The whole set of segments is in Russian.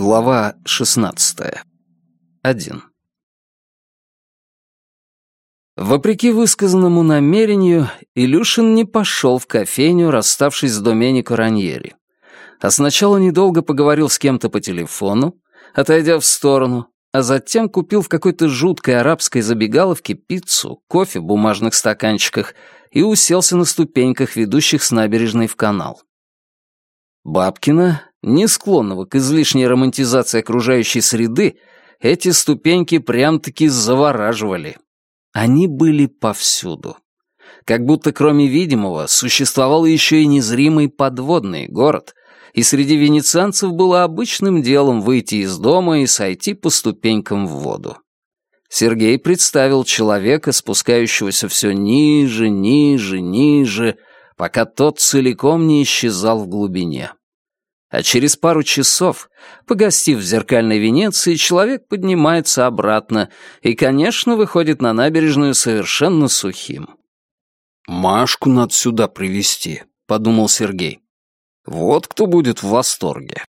Глава 16. 1. Вопреки высказанному намерению, Илюшин не пошел в кофейню, расставшись с Доменико Раньери. А сначала недолго поговорил с кем-то по телефону, отойдя в сторону, а затем купил в какой-то жуткой арабской забегаловке пиццу, кофе в бумажных стаканчиках и уселся на ступеньках, ведущих с набережной в канал. Бабкина, не склонного к излишней романтизации окружающей среды, эти ступеньки прям-таки завораживали. Они были повсюду. Как будто кроме видимого существовал еще и незримый подводный город, и среди венецианцев было обычным делом выйти из дома и сойти по ступенькам в воду. Сергей представил человека, спускающегося все ниже, ниже, ниже, пока тот целиком не исчезал в глубине. А через пару часов, погостив в зеркальной Венеции, человек поднимается обратно и, конечно, выходит на набережную совершенно сухим. «Машку надо сюда привести, подумал Сергей. «Вот кто будет в восторге».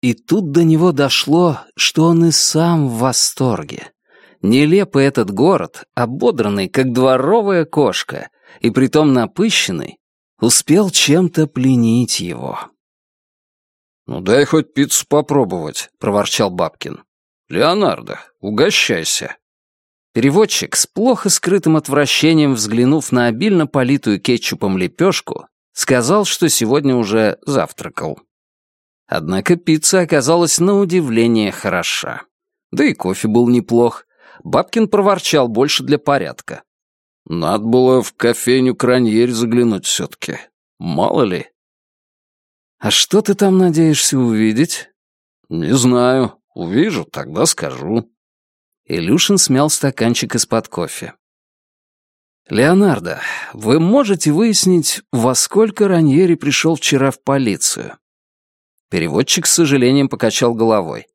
И тут до него дошло, что он и сам в восторге. Нелепый этот город, ободранный, как дворовая кошка, и притом напыщенный, успел чем-то пленить его. «Ну дай хоть пиццу попробовать», — проворчал Бабкин. «Леонардо, угощайся». Переводчик, с плохо скрытым отвращением взглянув на обильно политую кетчупом лепешку, сказал, что сегодня уже завтракал. Однако пицца оказалась на удивление хороша. Да и кофе был неплох. Бабкин проворчал больше для порядка. Надо было в кофейню Краньерь заглянуть все-таки. Мало ли. А что ты там надеешься увидеть? Не знаю. Увижу, тогда скажу. Илюшин смял стаканчик из-под кофе. «Леонардо, вы можете выяснить, во сколько Раньери пришел вчера в полицию?» Переводчик с сожалением покачал головой.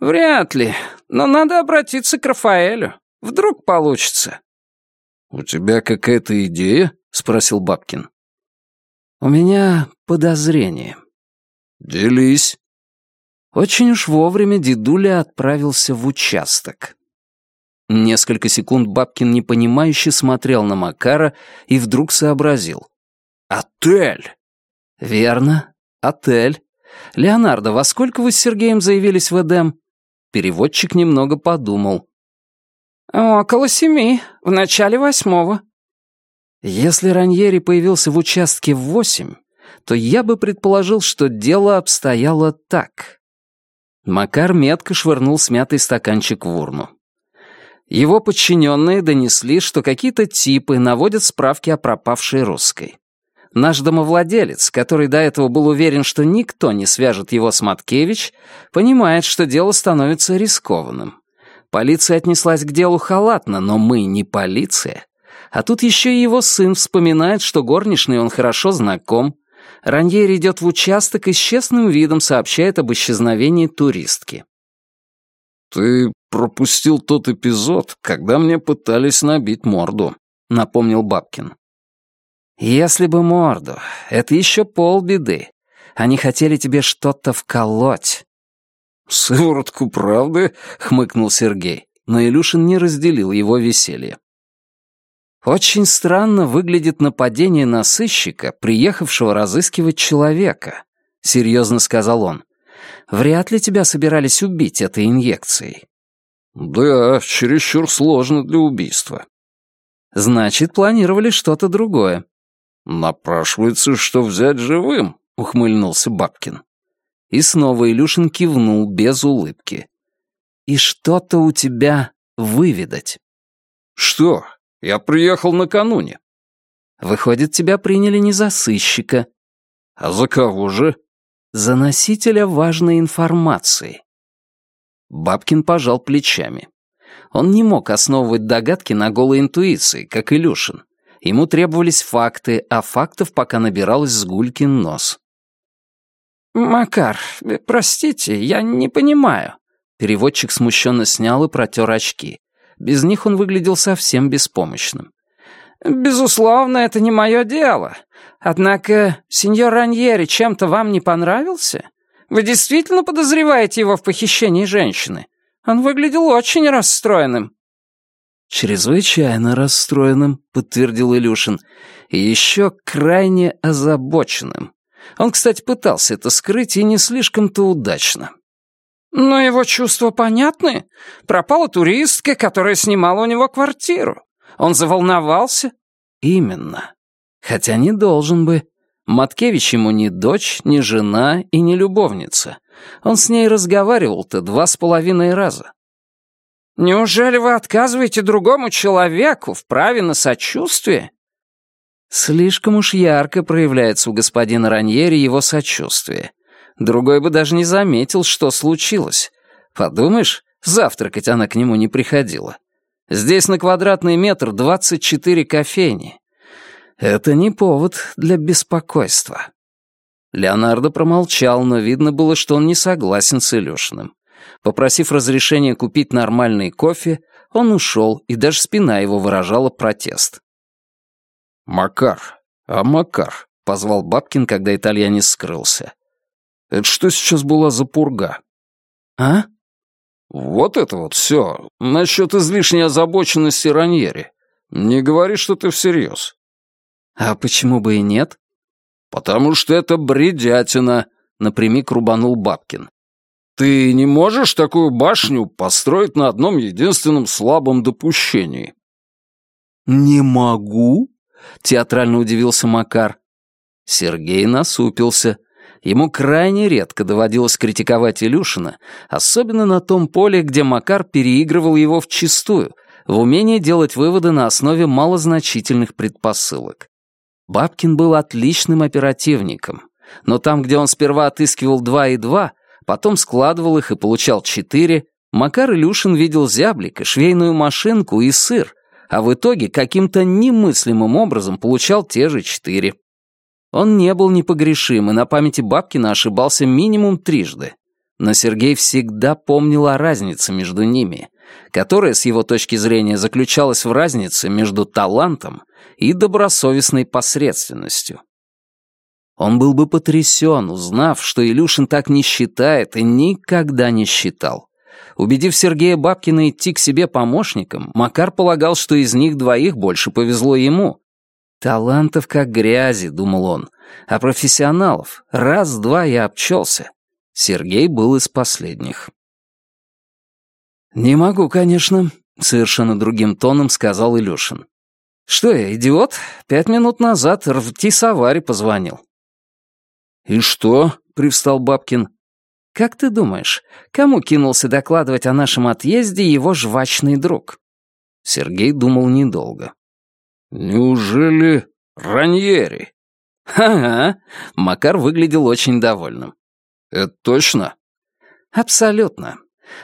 «Вряд ли, но надо обратиться к Рафаэлю. Вдруг получится». «У тебя какая-то идея?» — спросил Бабкин. «У меня подозрение». «Делись». Очень уж вовремя дедуля отправился в участок. Несколько секунд Бабкин непонимающе смотрел на Макара и вдруг сообразил. «Отель!» «Верно, отель. Леонардо, во сколько вы с Сергеем заявились в Эдем?» Переводчик немного подумал. «Около семи, в начале восьмого». «Если Раньери появился в участке в восемь, то я бы предположил, что дело обстояло так». Макар метко швырнул смятый стаканчик в урну. Его подчиненные донесли, что какие-то типы наводят справки о пропавшей русской. Наш домовладелец, который до этого был уверен, что никто не свяжет его с Маткевич, понимает, что дело становится рискованным. Полиция отнеслась к делу халатно, но мы не полиция. А тут еще и его сын вспоминает, что горничный он хорошо знаком. Раньер идет в участок и с честным видом сообщает об исчезновении туристки. «Ты пропустил тот эпизод, когда мне пытались набить морду», — напомнил Бабкин. «Если бы морду, это еще полбеды. Они хотели тебе что-то вколоть». «Сыворотку правды?» — хмыкнул Сергей, но Илюшин не разделил его веселье. «Очень странно выглядит нападение на сыщика, приехавшего разыскивать человека», — серьезно сказал он. Вряд ли тебя собирались убить этой инъекцией». «Да, чересчур сложно для убийства». «Значит, планировали что-то другое». «Напрашивается, что взять живым», — ухмыльнулся Бабкин. И снова Илюшин кивнул без улыбки. «И что-то у тебя выведать». «Что? Я приехал накануне». «Выходит, тебя приняли не за сыщика». «А за кого же?» за носителя важной информации. Бабкин пожал плечами. Он не мог основывать догадки на голой интуиции, как Илюшин. Ему требовались факты, а фактов пока набиралось с гулькин нос. «Макар, простите, я не понимаю». Переводчик смущенно снял и протер очки. Без них он выглядел совсем беспомощным. «Безусловно, это не мое дело. Однако, сеньор Раньери чем-то вам не понравился? Вы действительно подозреваете его в похищении женщины? Он выглядел очень расстроенным». «Чрезвычайно расстроенным», — подтвердил Илюшин, «и еще крайне озабоченным. Он, кстати, пытался это скрыть и не слишком-то удачно». «Но его чувства понятны. Пропала туристка, которая снимала у него квартиру. Он заволновался?» «Именно. Хотя не должен бы. Маткевич ему ни дочь, ни жена и ни любовница. Он с ней разговаривал-то два с половиной раза. «Неужели вы отказываете другому человеку в праве на сочувствие?» Слишком уж ярко проявляется у господина Раньери его сочувствие. Другой бы даже не заметил, что случилось. Подумаешь, завтракать она к нему не приходила. Здесь на квадратный метр двадцать четыре кофейни. Это не повод для беспокойства. Леонардо промолчал, но видно было, что он не согласен с Илюшиным. Попросив разрешения купить нормальный кофе, он ушел, и даже спина его выражала протест. «Макар, а Макар?» — позвал Бабкин, когда итальянец скрылся. «Это что сейчас была за пурга?» «А?» «Вот это вот все. Насчет излишней озабоченности Раньери. Не говори, что ты всерьез. «А почему бы и нет?» «Потому что это бредятина», — напрямик рубанул Бабкин. «Ты не можешь такую башню построить на одном единственном слабом допущении?» «Не могу?» — театрально удивился Макар. Сергей насупился. Ему крайне редко доводилось критиковать Илюшина, особенно на том поле, где Макар переигрывал его вчистую, в умении делать выводы на основе малозначительных предпосылок. Бабкин был отличным оперативником, но там, где он сперва отыскивал два и два, потом складывал их и получал четыре, Макар Илюшин видел зяблика, швейную машинку и сыр, а в итоге каким-то немыслимым образом получал те же четыре. Он не был непогрешим и на памяти Бабкина ошибался минимум трижды. Но Сергей всегда помнил о разнице между ними, которая, с его точки зрения, заключалась в разнице между талантом и добросовестной посредственностью. Он был бы потрясен, узнав, что Илюшин так не считает и никогда не считал. Убедив Сергея Бабкина идти к себе помощником, Макар полагал, что из них двоих больше повезло ему. «Талантов как грязи», — думал он, — «а профессионалов раз-два я обчелся». Сергей был из последних. «Не могу, конечно», — совершенно другим тоном сказал Илюшин. «Что я, идиот? Пять минут назад Рвти Савари позвонил». «И что?» — привстал Бабкин. «Как ты думаешь, кому кинулся докладывать о нашем отъезде его жвачный друг?» Сергей думал недолго. «Неужели Раньери?» «Ага», — Макар выглядел очень довольным. «Это точно?» «Абсолютно.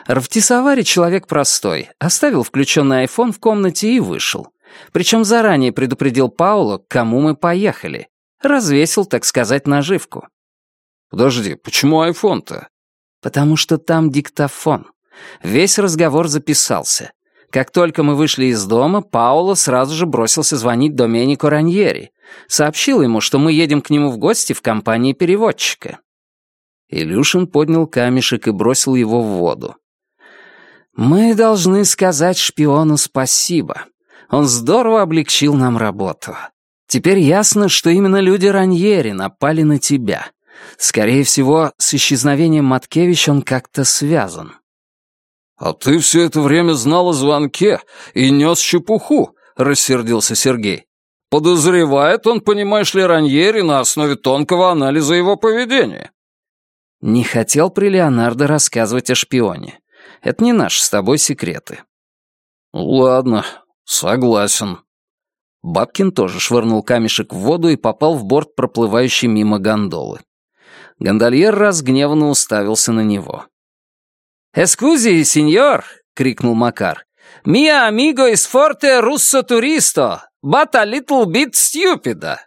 Рвтисавари человек простой, оставил включенный айфон в комнате и вышел. Причем заранее предупредил Паула, к кому мы поехали. Развесил, так сказать, наживку. «Подожди, почему айфон-то?» «Потому что там диктофон. Весь разговор записался. Как только мы вышли из дома, Пауло сразу же бросился звонить Доменико Раньери. Сообщил ему, что мы едем к нему в гости в компании переводчика. Илюшин поднял камешек и бросил его в воду. «Мы должны сказать шпиону спасибо. Он здорово облегчил нам работу. Теперь ясно, что именно люди Раньери напали на тебя. Скорее всего, с исчезновением Маткевич он как-то связан». «А ты все это время знал о звонке и нес чепуху», — рассердился Сергей. «Подозревает он, понимаешь ли, Раньери на основе тонкого анализа его поведения». Не хотел при Леонардо рассказывать о шпионе. Это не наши с тобой секреты. Ладно, «Согласен». Бабкин тоже швырнул камешек в воду и попал в борт проплывающей мимо гондолы. Гондольер разгневанно уставился на него. «Эскузи, сеньор!» — крикнул Макар. «Миа амиго из форте руссо туристо! Бата литл бит стюпида!»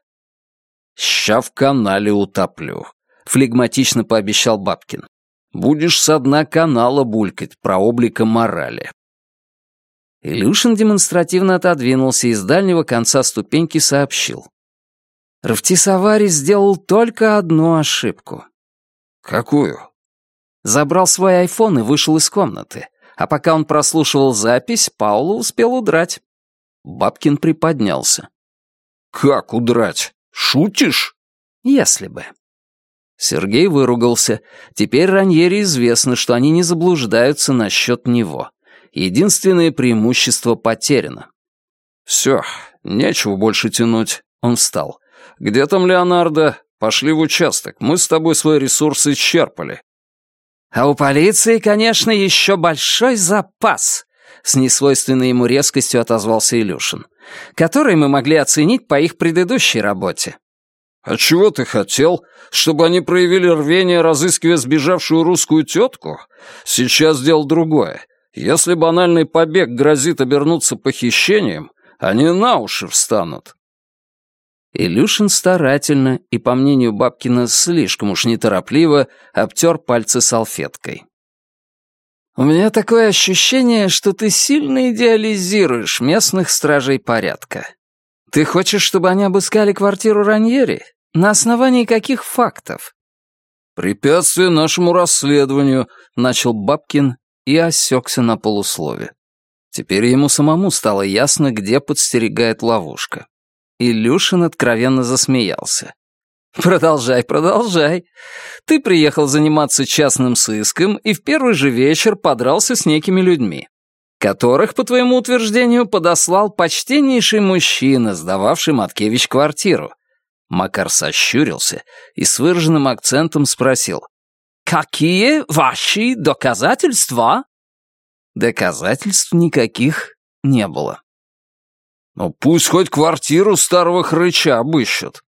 «Ща в канале утоплю», — флегматично пообещал Бабкин. «Будешь со дна канала булькать про облика морали». Илюшин демонстративно отодвинулся и с дальнего конца ступеньки сообщил. Равтисавари сделал только одну ошибку. «Какую?» Забрал свой айфон и вышел из комнаты. А пока он прослушивал запись, Паула успел удрать. Бабкин приподнялся. «Как удрать? Шутишь?» «Если бы». Сергей выругался. Теперь Раньере известно, что они не заблуждаются насчет него. Единственное преимущество потеряно. «Все, нечего больше тянуть». Он встал. «Где там Леонардо? Пошли в участок. Мы с тобой свои ресурсы исчерпали». «А у полиции, конечно, еще большой запас», — с несвойственной ему резкостью отозвался Илюшин, «который мы могли оценить по их предыдущей работе». «А чего ты хотел? Чтобы они проявили рвение, разыскивая сбежавшую русскую тетку? Сейчас дело другое. Если банальный побег грозит обернуться похищением, они на уши встанут». Илюшин старательно и, по мнению Бабкина, слишком уж неторопливо обтер пальцы салфеткой. «У меня такое ощущение, что ты сильно идеализируешь местных стражей порядка. Ты хочешь, чтобы они обыскали квартиру Раньери? На основании каких фактов?» «Препятствие нашему расследованию», — начал Бабкин и осекся на полуслове. Теперь ему самому стало ясно, где подстерегает ловушка. Илюшин откровенно засмеялся. «Продолжай, продолжай. Ты приехал заниматься частным сыском и в первый же вечер подрался с некими людьми, которых, по твоему утверждению, подослал почтеннейший мужчина, сдававший Маткевич квартиру». Макар сощурился и с выраженным акцентом спросил. «Какие ваши доказательства?» Доказательств никаких не было. Ну пусть хоть квартиру старого хрыча обыщут.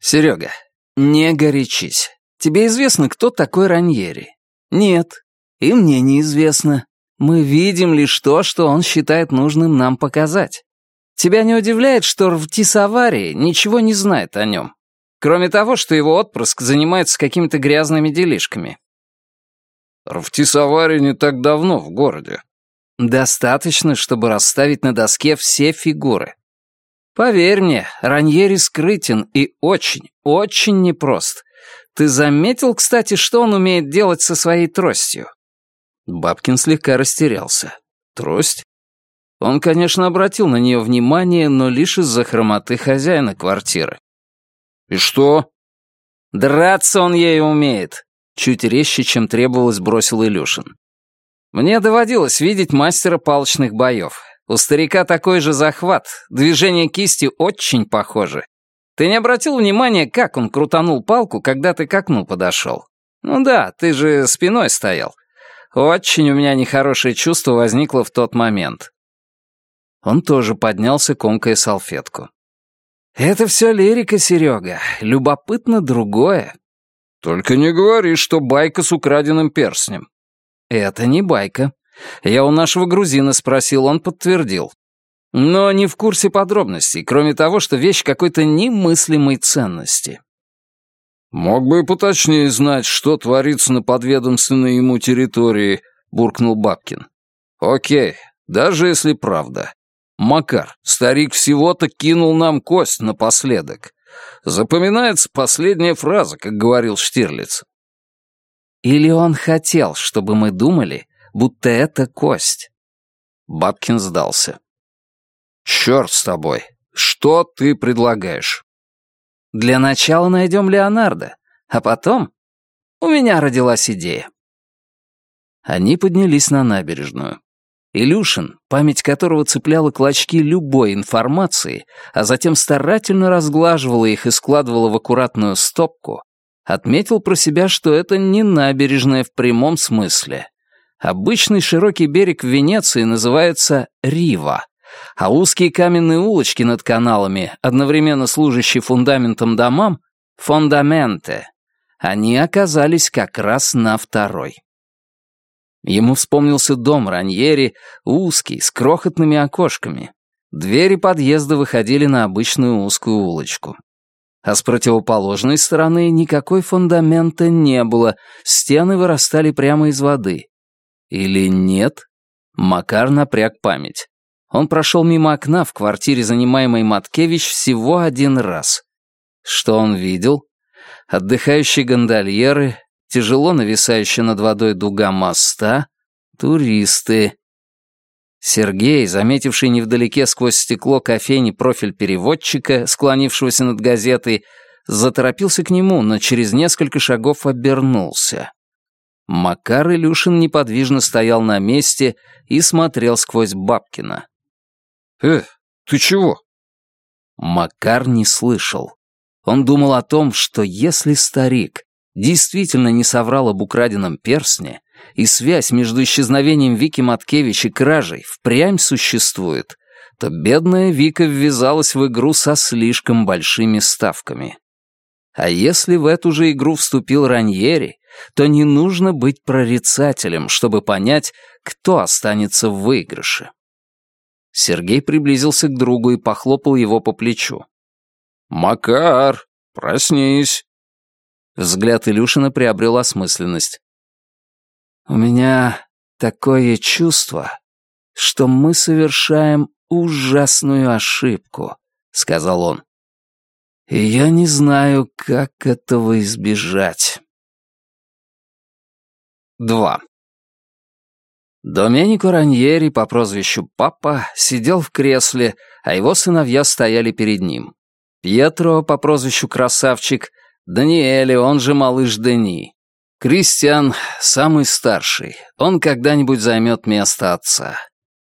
Серега, не горячись. Тебе известно, кто такой Раньери? Нет. И мне неизвестно. Мы видим лишь то, что он считает нужным нам показать. Тебя не удивляет, что Рвтисавари ничего не знает о нем? Кроме того, что его отпрыск занимается какими-то грязными делишками. Рвтисавари не так давно в городе. Достаточно, чтобы расставить на доске все фигуры. Поверь мне, Раньери скрытен и очень, очень непрост. Ты заметил, кстати, что он умеет делать со своей тростью?» Бабкин слегка растерялся. «Трость?» Он, конечно, обратил на нее внимание, но лишь из-за хромоты хозяина квартиры. «И что?» «Драться он ею умеет», — чуть резче, чем требовалось, бросил Илюшин. Мне доводилось видеть мастера палочных боев. У старика такой же захват, движения кисти очень похожи. Ты не обратил внимания, как он крутанул палку, когда ты к окну подошел? Ну да, ты же спиной стоял. Очень у меня нехорошее чувство возникло в тот момент. Он тоже поднялся, комкая салфетку. «Это все лирика, Серега. Любопытно другое». «Только не говори, что байка с украденным перстнем. «Это не байка. Я у нашего грузина спросил, он подтвердил. Но не в курсе подробностей, кроме того, что вещь какой-то немыслимой ценности». «Мог бы и поточнее знать, что творится на подведомственной ему территории», — буркнул Бабкин. «Окей, даже если правда. Макар, старик всего-то кинул нам кость напоследок. Запоминается последняя фраза, как говорил Штирлиц. Или он хотел, чтобы мы думали, будто это кость? Бабкин сдался. «Черт с тобой! Что ты предлагаешь?» «Для начала найдем Леонардо, а потом у меня родилась идея». Они поднялись на набережную. Илюшин, память которого цепляла клочки любой информации, а затем старательно разглаживала их и складывала в аккуратную стопку, Отметил про себя, что это не набережная в прямом смысле. Обычный широкий берег в Венеции называется Рива, а узкие каменные улочки над каналами, одновременно служащие фундаментом домам, фондаменте, они оказались как раз на второй. Ему вспомнился дом Раньери, узкий, с крохотными окошками. Двери подъезда выходили на обычную узкую улочку а с противоположной стороны никакой фундамента не было, стены вырастали прямо из воды. Или нет? Макар напряг память. Он прошел мимо окна в квартире, занимаемой Маткевич, всего один раз. Что он видел? Отдыхающие гондольеры, тяжело нависающая над водой дуга моста, туристы. Сергей, заметивший невдалеке сквозь стекло кофейни профиль переводчика, склонившегося над газетой, заторопился к нему, но через несколько шагов обернулся. Макар Илюшин неподвижно стоял на месте и смотрел сквозь Бабкина. «Э, ты чего?» Макар не слышал. Он думал о том, что если старик действительно не соврал об украденном перстне, и связь между исчезновением Вики Маткевич и кражей впрямь существует, то бедная Вика ввязалась в игру со слишком большими ставками. А если в эту же игру вступил Раньери, то не нужно быть прорицателем, чтобы понять, кто останется в выигрыше. Сергей приблизился к другу и похлопал его по плечу. «Макар, проснись!» Взгляд Илюшина приобрел осмысленность. «У меня такое чувство, что мы совершаем ужасную ошибку», — сказал он. «И я не знаю, как этого избежать». 2. Доменико Раньери по прозвищу Папа сидел в кресле, а его сыновья стояли перед ним. Пьетро по прозвищу Красавчик, Даниэле, он же Малыш Дени. Кристиан самый старший, он когда-нибудь займет место отца.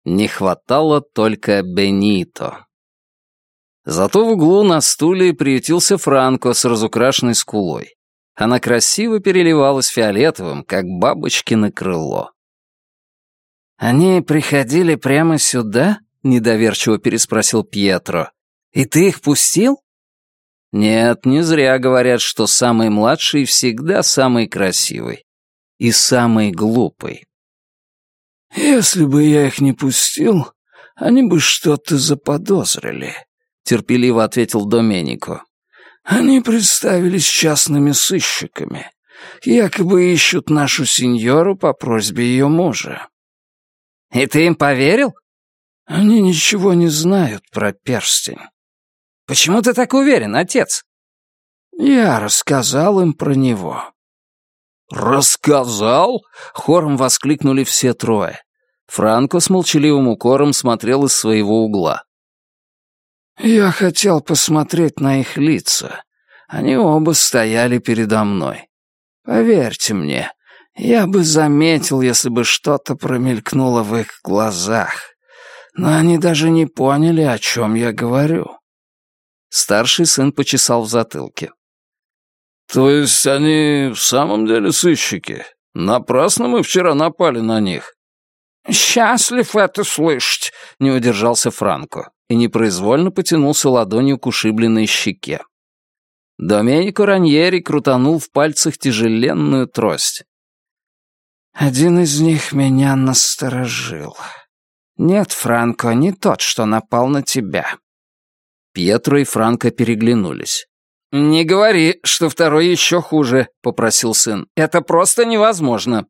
Не хватало только Бенито. Зато в углу на стуле приютился Франко с разукрашенной скулой. Она красиво переливалась фиолетовым, как бабочкино крыло. «Они приходили прямо сюда?» — недоверчиво переспросил Пьетро. «И ты их пустил?» «Нет, не зря говорят, что самый младший всегда самый красивый. И самый глупый». «Если бы я их не пустил, они бы что-то заподозрили», — терпеливо ответил Доменико. «Они представились частными сыщиками. Якобы ищут нашу сеньору по просьбе ее мужа. «И ты им поверил?» «Они ничего не знают про перстень». «Почему ты так уверен, отец?» «Я рассказал им про него». «Рассказал?» — хором воскликнули все трое. Франко с молчаливым укором смотрел из своего угла. «Я хотел посмотреть на их лица. Они оба стояли передо мной. Поверьте мне, я бы заметил, если бы что-то промелькнуло в их глазах. Но они даже не поняли, о чем я говорю. Старший сын почесал в затылке. «То есть они в самом деле сыщики? Напрасно мы вчера напали на них?» «Счастлив это слышать», — не удержался Франко и непроизвольно потянулся ладонью к ушибленной щеке. Доменико Раньери крутанул в пальцах тяжеленную трость. Один из них меня насторожил. Нет, Франко, не тот, что напал на тебя. Пьетро и Франко переглянулись. «Не говори, что второй еще хуже», — попросил сын. «Это просто невозможно».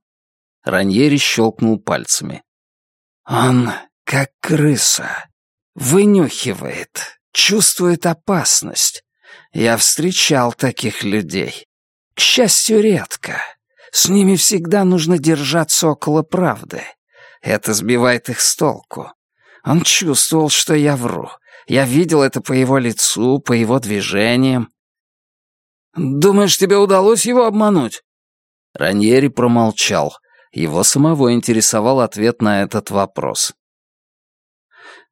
Раньери щелкнул пальцами. «Он как крыса. Вынюхивает, чувствует опасность. Я встречал таких людей. К счастью, редко. С ними всегда нужно держаться около правды. Это сбивает их с толку. Он чувствовал, что я вру. Я видел это по его лицу, по его движениям. «Думаешь, тебе удалось его обмануть?» Раньери промолчал. Его самого интересовал ответ на этот вопрос.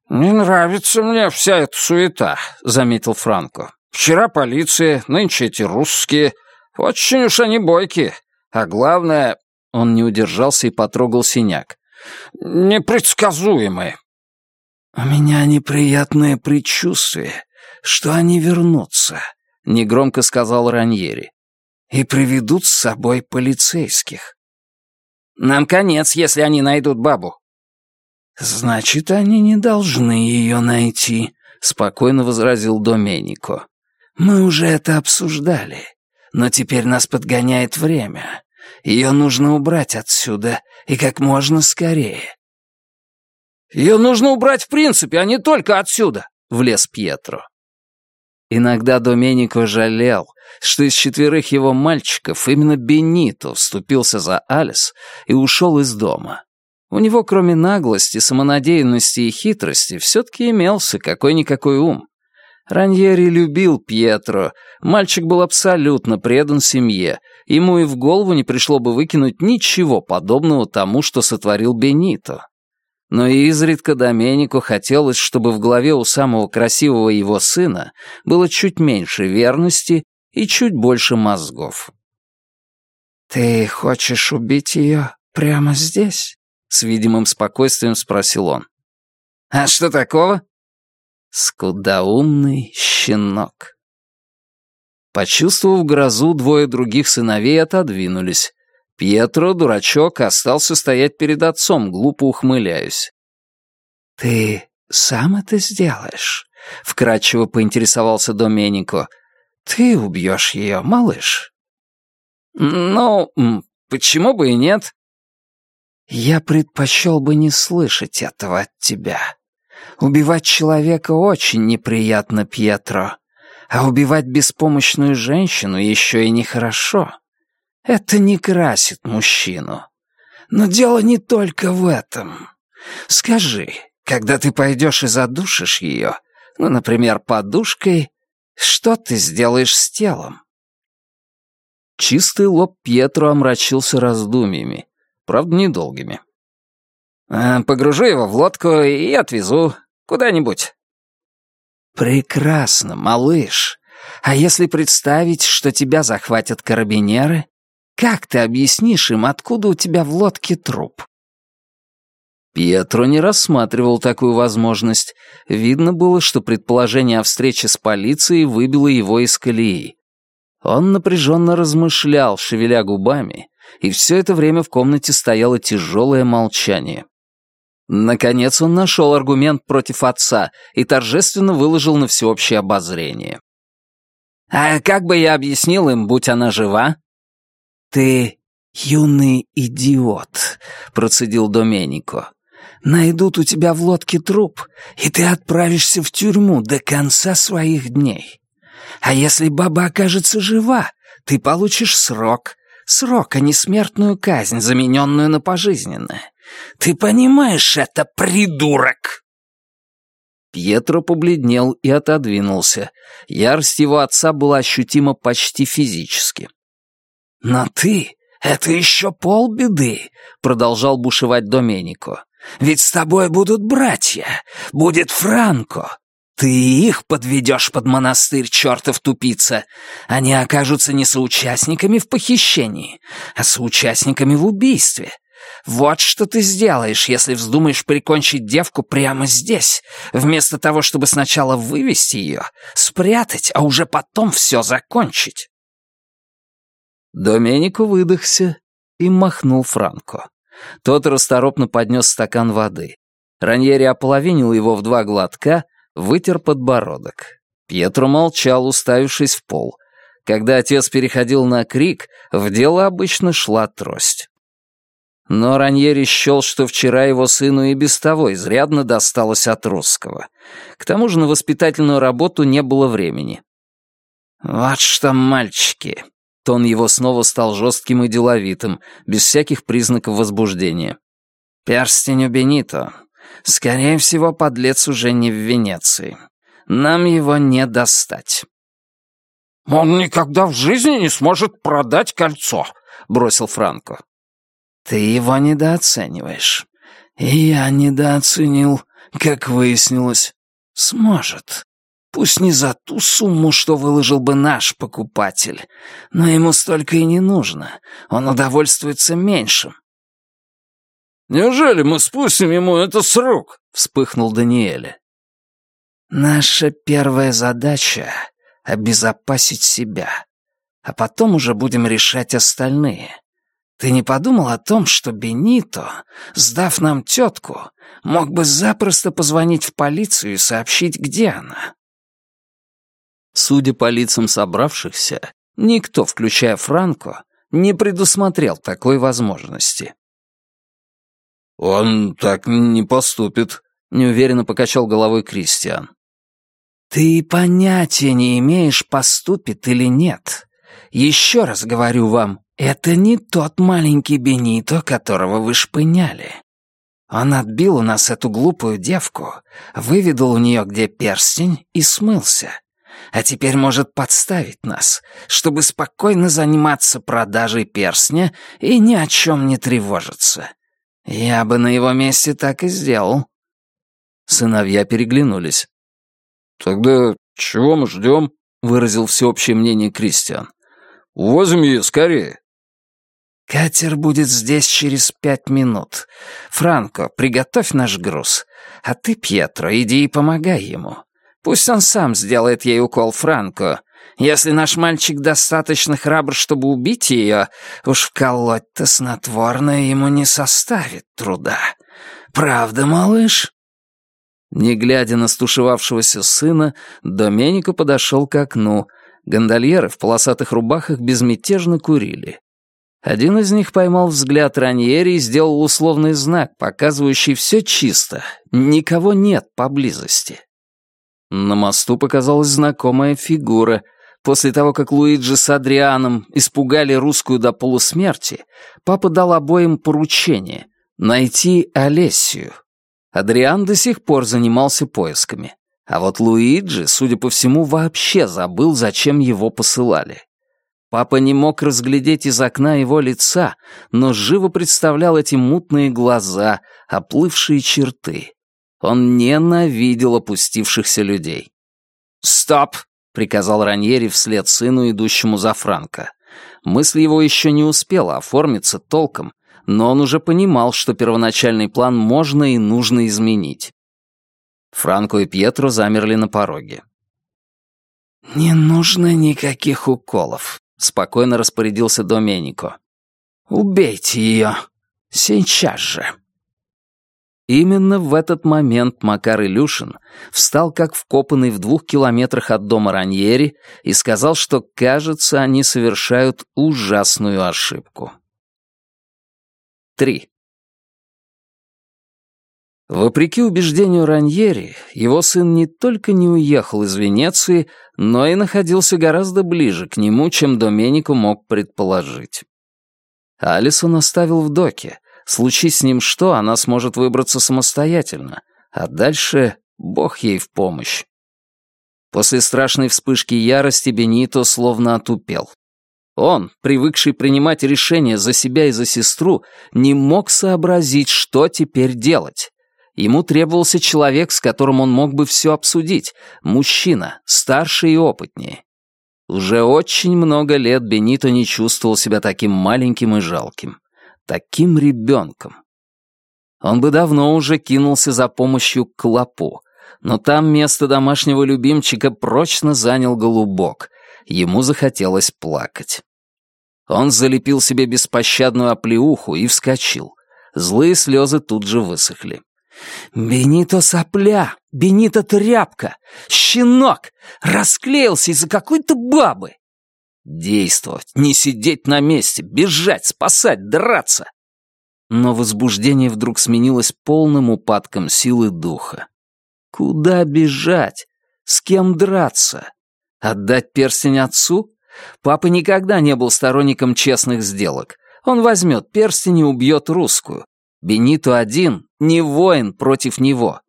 «Не нравится мне вся эта суета», — заметил Франко. «Вчера полиция, нынче эти русские. Очень уж они бойкие. А главное, он не удержался и потрогал синяк. Непредсказуемые. «У меня неприятное предчувствие, что они вернутся», — негромко сказал Раньери, «и приведут с собой полицейских». «Нам конец, если они найдут бабу». «Значит, они не должны ее найти», — спокойно возразил Доменико. «Мы уже это обсуждали, но теперь нас подгоняет время. Ее нужно убрать отсюда, и как можно скорее». «Ее нужно убрать в принципе, а не только отсюда», — влез Пьетро. Иногда Доменико жалел, что из четверых его мальчиков именно Бенито вступился за Алис и ушел из дома. У него, кроме наглости, самонадеянности и хитрости, все-таки имелся какой-никакой ум. Раньери любил Пьетро, мальчик был абсолютно предан семье, ему и в голову не пришло бы выкинуть ничего подобного тому, что сотворил Бенито. Но изредка Доменику хотелось, чтобы в голове у самого красивого его сына было чуть меньше верности и чуть больше мозгов. «Ты хочешь убить ее прямо здесь?» — с видимым спокойствием спросил он. «А что такого?» Скудоумный щенок. Почувствовав грозу, двое других сыновей отодвинулись. Пьетро, дурачок, остался стоять перед отцом, глупо ухмыляясь. «Ты сам это сделаешь?» — вкратчиво поинтересовался Доменико. «Ты убьешь ее, малыш?» «Ну, почему бы и нет?» «Я предпочел бы не слышать этого от тебя. Убивать человека очень неприятно, Пьетро. А убивать беспомощную женщину еще и нехорошо. Это не красит мужчину. Но дело не только в этом. Скажи, когда ты пойдешь и задушишь ее, ну, например, подушкой, что ты сделаешь с телом? Чистый лоб Пьетро омрачился раздумьями, правда, недолгими. Э, «Погружу его в лодку и отвезу куда-нибудь». «Прекрасно, малыш. А если представить, что тебя захватят карабинеры, как ты объяснишь им, откуда у тебя в лодке труп?» Пьетро не рассматривал такую возможность. Видно было, что предположение о встрече с полицией выбило его из колеи. Он напряженно размышлял, шевеля губами, и все это время в комнате стояло тяжелое молчание. Наконец он нашел аргумент против отца и торжественно выложил на всеобщее обозрение. «А как бы я объяснил им, будь она жива?» «Ты юный идиот», — процедил Доменико. «Найдут у тебя в лодке труп, и ты отправишься в тюрьму до конца своих дней. А если баба окажется жива, ты получишь срок. Срок, а не смертную казнь, замененную на пожизненное. Ты понимаешь это, придурок?» Пьетро побледнел и отодвинулся. Ярость его отца была ощутима почти физически. «Но ты — это еще полбеды», — продолжал бушевать Доменико. «Ведь с тобой будут братья, будет Франко, ты их подведешь под монастырь, чертов тупица. Они окажутся не соучастниками в похищении, а соучастниками в убийстве. Вот что ты сделаешь, если вздумаешь прикончить девку прямо здесь, вместо того, чтобы сначала вывести ее, спрятать, а уже потом все закончить. Доменико выдохся и махнул Франко. Тот расторопно поднес стакан воды. Раньери ополовинил его в два глотка, вытер подбородок. Пьетро молчал, уставившись в пол. Когда отец переходил на крик, в дело обычно шла трость. Но Раньери счел, что вчера его сыну и без того изрядно досталось от русского. К тому же на воспитательную работу не было времени. «Вот что, мальчики!» Тон его снова стал жестким и деловитым, без всяких признаков возбуждения. «Перстень у Бенито. Скорее всего, подлец уже не в Венеции. Нам его не достать». «Он никогда в жизни не сможет продать кольцо», — бросил Франко. «Ты его недооцениваешь. И я недооценил, как выяснилось. Сможет. Пусть не за ту сумму, что выложил бы наш покупатель, но ему столько и не нужно. Он удовольствуется меньшим. «Неужели мы спустим ему это с рук?» — вспыхнул Даниэле. «Наша первая задача — обезопасить себя, а потом уже будем решать остальные. Ты не подумал о том, что Бенито, сдав нам тетку, мог бы запросто позвонить в полицию и сообщить, где она?» Судя по лицам собравшихся, никто, включая Франко, не предусмотрел такой возможности. «Он так не поступит», — неуверенно покачал головой Кристиан. Ты понятия не имеешь, поступит или нет. Еще раз говорю вам, это не тот маленький Бенито, которого вы шпыняли. Он отбил у нас эту глупую девку, выведал у нее, где перстень, и смылся. А теперь может подставить нас, чтобы спокойно заниматься продажей перстня и ни о чем не тревожиться. Я бы на его месте так и сделал. Сыновья переглянулись. «Тогда чего мы ждем?» — выразил всеобщее мнение Кристиан. «Увозим ее скорее». «Катер будет здесь через пять минут. Франко, приготовь наш груз. А ты, Пьетро, иди и помогай ему. Пусть он сам сделает ей укол Франко. Если наш мальчик достаточно храбр, чтобы убить ее, уж вколоть-то снотворное ему не составит труда. Правда, малыш?» Не глядя на стушевавшегося сына, Доменико подошел к окну. Гондольеры в полосатых рубахах безмятежно курили. Один из них поймал взгляд Раньери и сделал условный знак, показывающий все чисто, никого нет поблизости. На мосту показалась знакомая фигура. После того, как Луиджи с Адрианом испугали русскую до полусмерти, папа дал обоим поручение — найти Олесию. Адриан до сих пор занимался поисками. А вот Луиджи, судя по всему, вообще забыл, зачем его посылали. Папа не мог разглядеть из окна его лица, но живо представлял эти мутные глаза, оплывшие черты. Он ненавидел опустившихся людей. «Стоп!» — приказал Раньери вслед сыну, идущему за Франко. Мысль его еще не успела оформиться толком, но он уже понимал, что первоначальный план можно и нужно изменить. Франко и Пьетро замерли на пороге. «Не нужно никаких уколов», — спокойно распорядился Доменико. «Убейте ее. Сейчас же». Именно в этот момент Макар Илюшин встал как вкопанный в двух километрах от дома Раньери и сказал, что, кажется, они совершают ужасную ошибку. 3. Вопреки убеждению Раньери, его сын не только не уехал из Венеции, но и находился гораздо ближе к нему, чем Доменико мог предположить. Алисон оставил в доке. Случись с ним что, она сможет выбраться самостоятельно, а дальше бог ей в помощь. После страшной вспышки ярости Бенито словно отупел. Он, привыкший принимать решения за себя и за сестру, не мог сообразить, что теперь делать. Ему требовался человек, с которым он мог бы все обсудить, мужчина, старше и опытнее. Уже очень много лет Бенито не чувствовал себя таким маленьким и жалким, таким ребенком. Он бы давно уже кинулся за помощью к клопу, но там место домашнего любимчика прочно занял голубок, ему захотелось плакать. Он залепил себе беспощадную оплеуху и вскочил. Злые слезы тут же высохли. «Бенито сопля! Бенито тряпка! Щенок! Расклеился из-за какой-то бабы!» Действовать, не сидеть на месте, бежать, спасать, драться. Но возбуждение вдруг сменилось полным упадком силы духа. Куда бежать? С кем драться? Отдать перстень отцу? Папа никогда не был сторонником честных сделок. Он возьмет перстень и убьет русскую. Бенито один, не воин против него.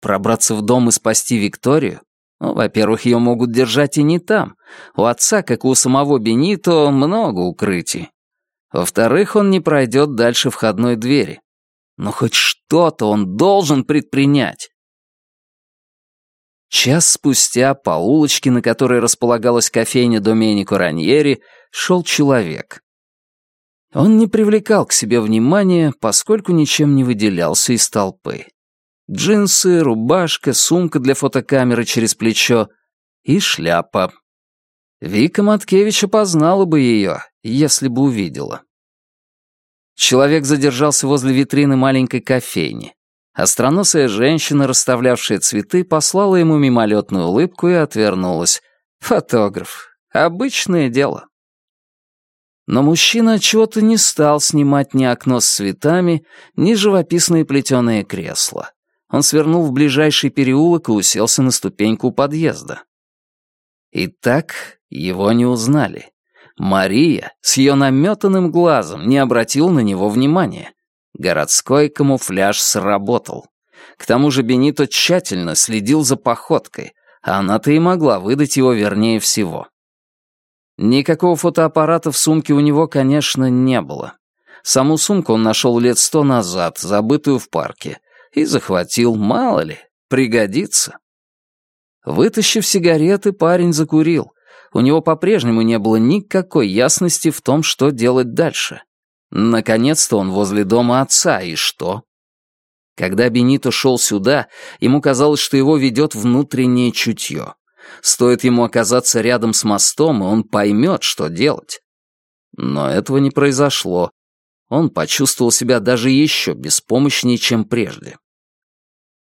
Пробраться в дом и спасти Викторию? Ну, во-первых, ее могут держать и не там. У отца, как и у самого Бенито, много укрытий. Во-вторых, он не пройдет дальше входной двери. Но хоть что-то он должен предпринять. Час спустя по улочке, на которой располагалась кофейня Доменико Раньери, шел человек. Он не привлекал к себе внимания, поскольку ничем не выделялся из толпы. Джинсы, рубашка, сумка для фотокамеры через плечо и шляпа. Вика Маткевич опознала бы ее, если бы увидела. Человек задержался возле витрины маленькой кофейни. Остроносая женщина, расставлявшая цветы, послала ему мимолетную улыбку и отвернулась. Фотограф. Обычное дело. Но мужчина чего-то не стал снимать ни окно с цветами, ни живописные плетеные кресла. Он свернул в ближайший переулок и уселся на ступеньку у подъезда. Итак, его не узнали. Мария с ее наметанным глазом не обратила на него внимания. Городской камуфляж сработал. К тому же Бенито тщательно следил за походкой, а она-то и могла выдать его вернее всего. Никакого фотоаппарата в сумке у него, конечно, не было. Саму сумку он нашел лет сто назад, забытую в парке, и захватил, мало ли, пригодится. Вытащив сигареты, парень закурил. У него по-прежнему не было никакой ясности в том, что делать дальше. Наконец-то он возле дома отца, и что? Когда Бенито шел сюда, ему казалось, что его ведет внутреннее чутье. Стоит ему оказаться рядом с мостом, и он поймет, что делать. Но этого не произошло. Он почувствовал себя даже еще беспомощнее, чем прежде.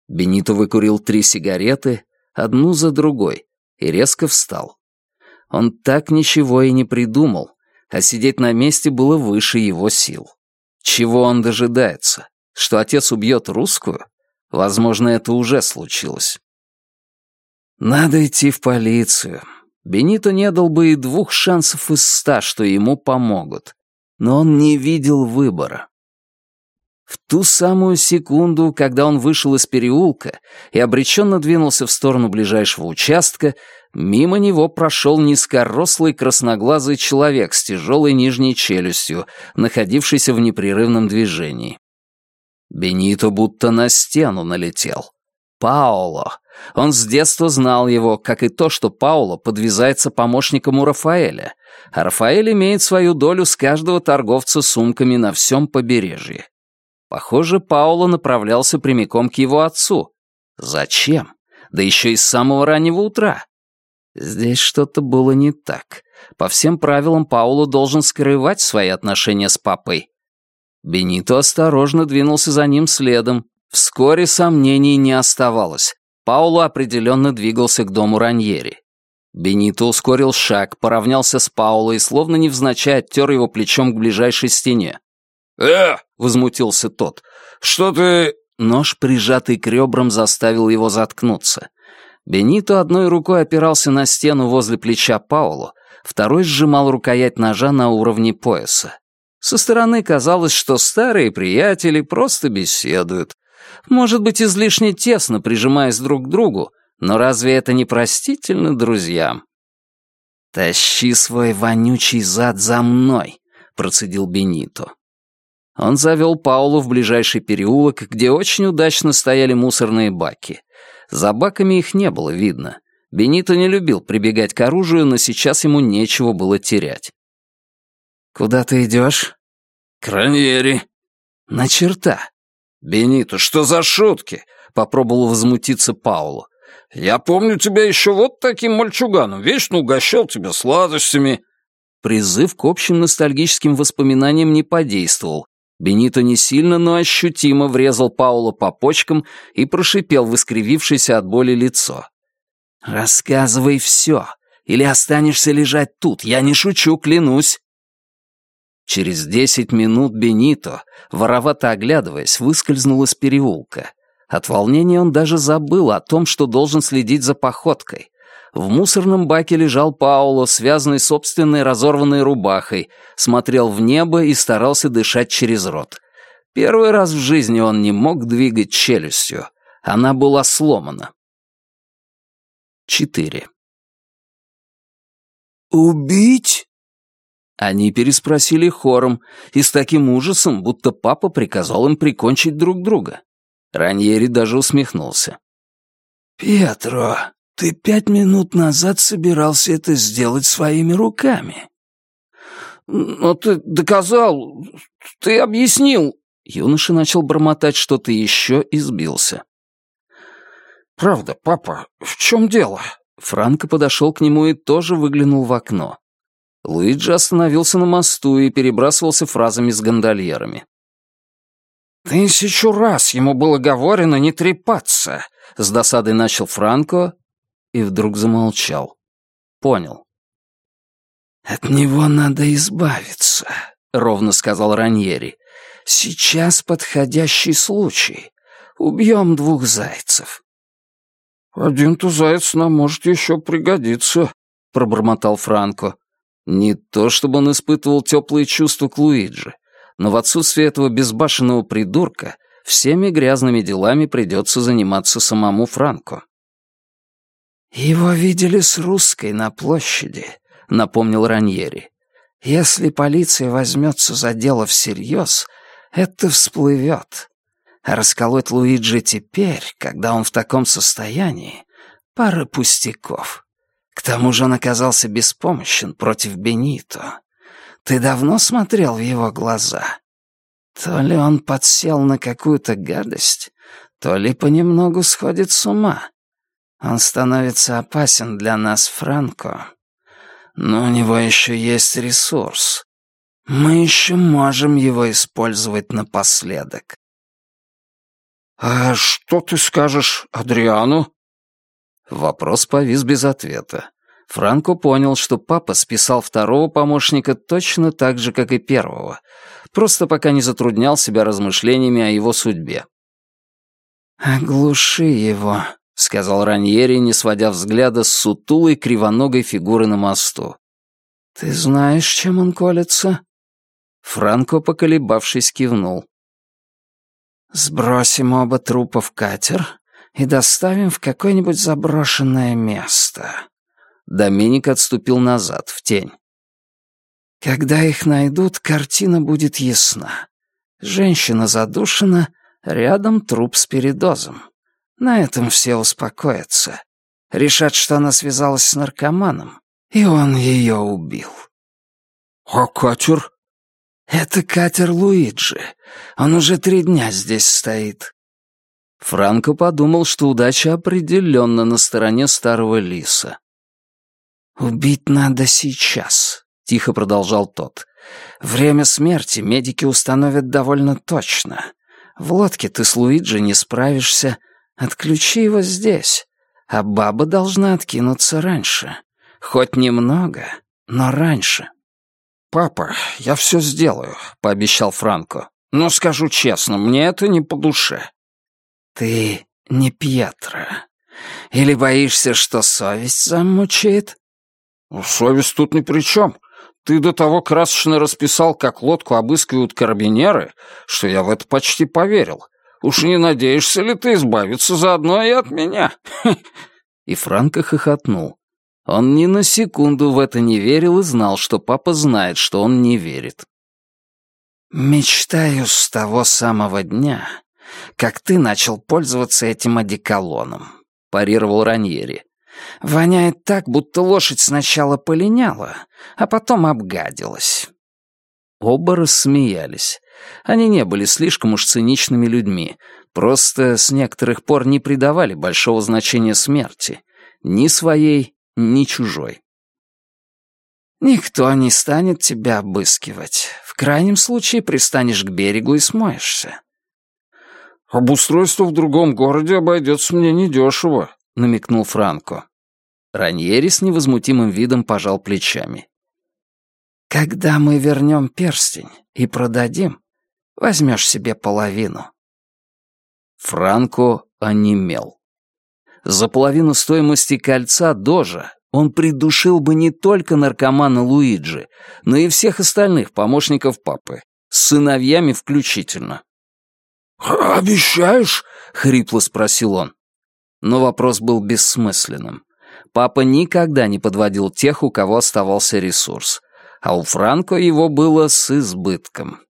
Бенито выкурил три сигареты, одну за другой, и резко встал. Он так ничего и не придумал, а сидеть на месте было выше его сил. Чего он дожидается? Что отец убьет русскую? Возможно, это уже случилось. Надо идти в полицию. Бенито не дал бы и двух шансов из ста, что ему помогут. Но он не видел выбора. В ту самую секунду, когда он вышел из переулка и обреченно двинулся в сторону ближайшего участка, мимо него прошел низкорослый красноглазый человек с тяжелой нижней челюстью, находившийся в непрерывном движении. Бенито будто на стену налетел. Паоло. Он с детства знал его, как и то, что Пауло подвязается помощником у Рафаэля, а Рафаэль имеет свою долю с каждого торговца сумками на всем побережье. Похоже, Пауло направлялся прямиком к его отцу. Зачем? Да еще и с самого раннего утра. Здесь что-то было не так. По всем правилам Пауло должен скрывать свои отношения с папой. Бенито осторожно двинулся за ним следом. Вскоре сомнений не оставалось. Пауло определенно двигался к дому Раньери. Бенито ускорил шаг, поравнялся с Пауло и словно невзначай оттер его плечом к ближайшей стене. «Э!» — возмутился тот. «Что ты...» Нож, прижатый к ребрам, заставил его заткнуться. Бенито одной рукой опирался на стену возле плеча Паулу, второй сжимал рукоять ножа на уровне пояса. Со стороны казалось, что старые приятели просто беседуют. Может быть, излишне тесно прижимаясь друг к другу, но разве это не простительно друзьям? «Тащи свой вонючий зад за мной», — процедил Бенито. Он завел Паулу в ближайший переулок, где очень удачно стояли мусорные баки. За баками их не было видно. Бенито не любил прибегать к оружию, но сейчас ему нечего было терять. «Куда ты идешь?» «К Раньери». «На черта». «Бенито, что за шутки?» — попробовал возмутиться Паулу. «Я помню тебя еще вот таким мальчуганом, вечно угощал тебя сладостями». Призыв к общим ностальгическим воспоминаниям не подействовал, Бенито не сильно, но ощутимо врезал Паула по почкам и прошипел в искривившееся от боли лицо. «Рассказывай все, или останешься лежать тут, я не шучу, клянусь». Через десять минут Бенито, воровато оглядываясь, выскользнул из переулка. От волнения он даже забыл о том, что должен следить за походкой. В мусорном баке лежал Пауло, связанный собственной разорванной рубахой, смотрел в небо и старался дышать через рот. Первый раз в жизни он не мог двигать челюстью. Она была сломана. Четыре. «Убить?» Они переспросили хором и с таким ужасом, будто папа приказал им прикончить друг друга. Раньери даже усмехнулся. «Петро, ты пять минут назад собирался это сделать своими руками. Но ты доказал, ты объяснил. Юноша начал бормотать что-то еще и сбился. «Правда, папа, в чем дело?» Франко подошел к нему и тоже выглянул в окно. Луиджи остановился на мосту и перебрасывался фразами с гондольерами. «Тысячу раз ему было говорено не трепаться», — с досадой начал Франко, и вдруг замолчал. Понял. «От него надо избавиться», — ровно сказал Раньери. «Сейчас подходящий случай. Убьем двух зайцев». «Один-то заяц нам может еще пригодиться», — пробормотал Франко. Не то чтобы он испытывал теплые чувства к Луиджи, но в отсутствие этого безбашенного придурка всеми грязными делами придется заниматься самому Франко. «Его видели с русской на площади», — напомнил Раньери. «Если полиция возьмется за дело всерьез, это всплывет. А расколоть Луиджи теперь, когда он в таком состоянии, пара пустяков. К тому же он оказался беспомощен против Бенито. Ты давно смотрел в его глаза? То ли он подсел на какую-то гадость, то ли понемногу сходит с ума. Он становится опасен для нас, Франко. Но у него еще есть ресурс. Мы еще можем его использовать напоследок. «А что ты скажешь Адриану?» Вопрос повис без ответа. Франко понял, что папа списал второго помощника точно так же, как и первого, просто пока не затруднял себя размышлениями о его судьбе. «Оглуши его», — сказал Раньери, не сводя взгляда с сутулой кривоногой фигуры на мосту. «Ты знаешь, чем он колется?» Франко, поколебавшись, кивнул. Сбросим оба трупа в катер и доставим в какое-нибудь заброшенное место. Доминик отступил назад, в тень. Когда их найдут, картина будет ясна. Женщина задушена, рядом труп с передозом. На этом все успокоятся. Решат, что она связалась с наркоманом, и он ее убил. «А катер?» «Это катер Луиджи. Он уже три дня здесь стоит». Франко подумал, что удача определенно на стороне старого лиса. «Убить надо сейчас», — тихо продолжал тот. «Время смерти медики установят довольно точно. В лодке ты с Луиджи не справишься. Отключи его здесь. А баба должна откинуться раньше. Хоть немного, но раньше». «Папа, я все сделаю», — пообещал Франко. «Но скажу честно, мне это не по душе». «Ты не Пьетро. Или боишься, что совесть замучает?» «Ну, «Совесть тут ни при чем. Ты до того красочно расписал, как лодку обыскивают карабинеры, что я в это почти поверил. Уж не надеешься ли ты избавиться заодно и от меня?» И Франко хохотнул. Он ни на секунду в это не верил и знал, что папа знает, что он не верит. «Мечтаю с того самого дня, как ты начал пользоваться этим одеколоном», — парировал Раньери. «Воняет так, будто лошадь сначала полиняла, а потом обгадилась». Оба рассмеялись. Они не были слишком уж циничными людьми, просто с некоторых пор не придавали большого значения смерти, ни своей, ни чужой. «Никто не станет тебя обыскивать. В крайнем случае пристанешь к берегу и смоешься». «Обустройство в другом городе обойдется мне недешево», — намекнул Франко. Раньери с невозмутимым видом пожал плечами. «Когда мы вернем перстень и продадим, возьмешь себе половину». Франко онемел. За половину стоимости кольца Дожа он придушил бы не только наркомана Луиджи, но и всех остальных помощников папы, с сыновьями включительно. «Обещаешь?» — хрипло спросил он. Но вопрос был бессмысленным. Папа никогда не подводил тех, у кого оставался ресурс, а у Франко его было с избытком.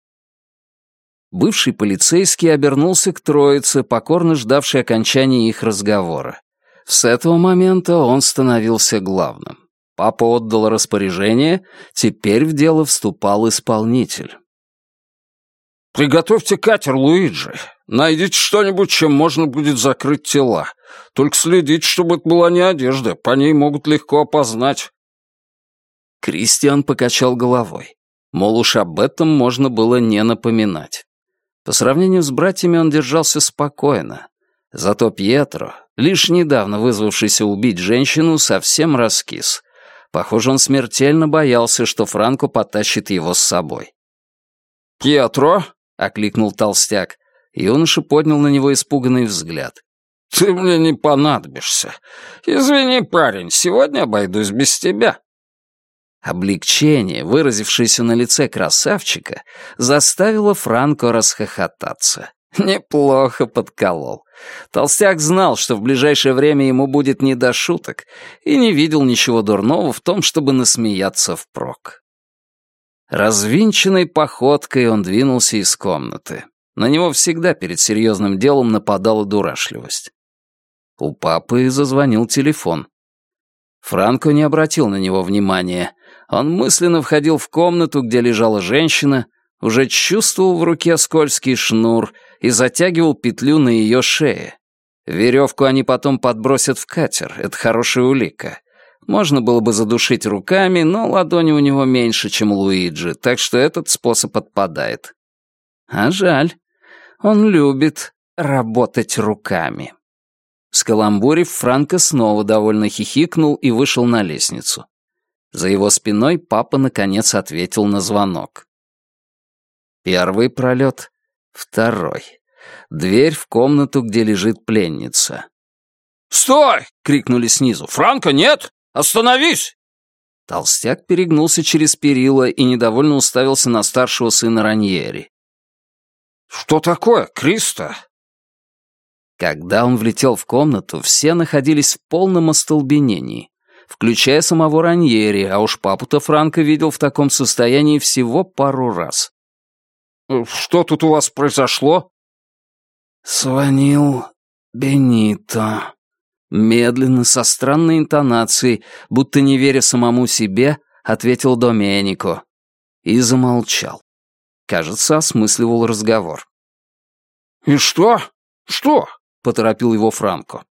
Бывший полицейский обернулся к троице, покорно ждавшей окончания их разговора. С этого момента он становился главным. Папа отдал распоряжение, теперь в дело вступал исполнитель. «Приготовьте катер, Луиджи. Найдите что-нибудь, чем можно будет закрыть тела. Только следите, чтобы это была не одежда, по ней могут легко опознать». Кристиан покачал головой. Мол, уж об этом можно было не напоминать. По сравнению с братьями он держался спокойно. Зато Пьетро, лишь недавно вызвавшийся убить женщину, совсем раскис. Похоже, он смертельно боялся, что Франко потащит его с собой. «Пьетро?» — окликнул толстяк. Юноша поднял на него испуганный взгляд. «Ты мне не понадобишься. Извини, парень, сегодня обойдусь без тебя». Облегчение, выразившееся на лице красавчика, заставило Франко расхохотаться. Неплохо подколол. Толстяк знал, что в ближайшее время ему будет не до шуток, и не видел ничего дурного в том, чтобы насмеяться впрок. Развинченной походкой он двинулся из комнаты. На него всегда перед серьезным делом нападала дурашливость. У папы зазвонил телефон. Франко не обратил на него внимания. Он мысленно входил в комнату, где лежала женщина, уже чувствовал в руке скользкий шнур и затягивал петлю на ее шее. Веревку они потом подбросят в катер, это хорошая улика. Можно было бы задушить руками, но ладони у него меньше, чем у Луиджи, так что этот способ отпадает. А жаль. Он любит работать руками. Скаламбурив, Франко снова довольно хихикнул и вышел на лестницу. За его спиной папа наконец ответил на звонок. Первый пролет, второй. Дверь в комнату, где лежит пленница. «Стой!» — крикнули снизу. «Франко, нет! Остановись!» Толстяк перегнулся через перила и недовольно уставился на старшего сына Раньери. «Что такое, Криста?» Когда он влетел в комнату, все находились в полном остолбенении, включая самого Раньери, а уж папу-то Франко видел в таком состоянии всего пару раз. Э, «Что тут у вас произошло?» «Звонил Бенито», Медленно, со странной интонацией, будто не веря самому себе, ответил Доменико. И замолчал. Кажется, осмысливал разговор. «И что? Что?» — поторопил его Франко.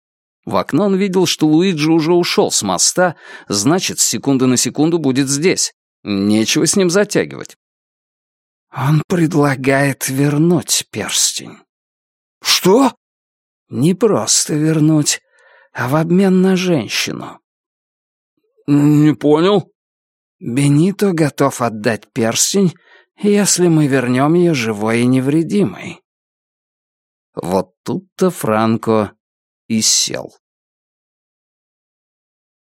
В окно он видел, что Луиджи уже ушел с моста, значит, с секунды на секунду будет здесь. Нечего с ним затягивать. «Он предлагает вернуть перстень». «Что?» «Не просто вернуть, а в обмен на женщину». «Не понял». «Бенито готов отдать перстень, если мы вернем ее живой и невредимой». Вот тут-то Франко и сел.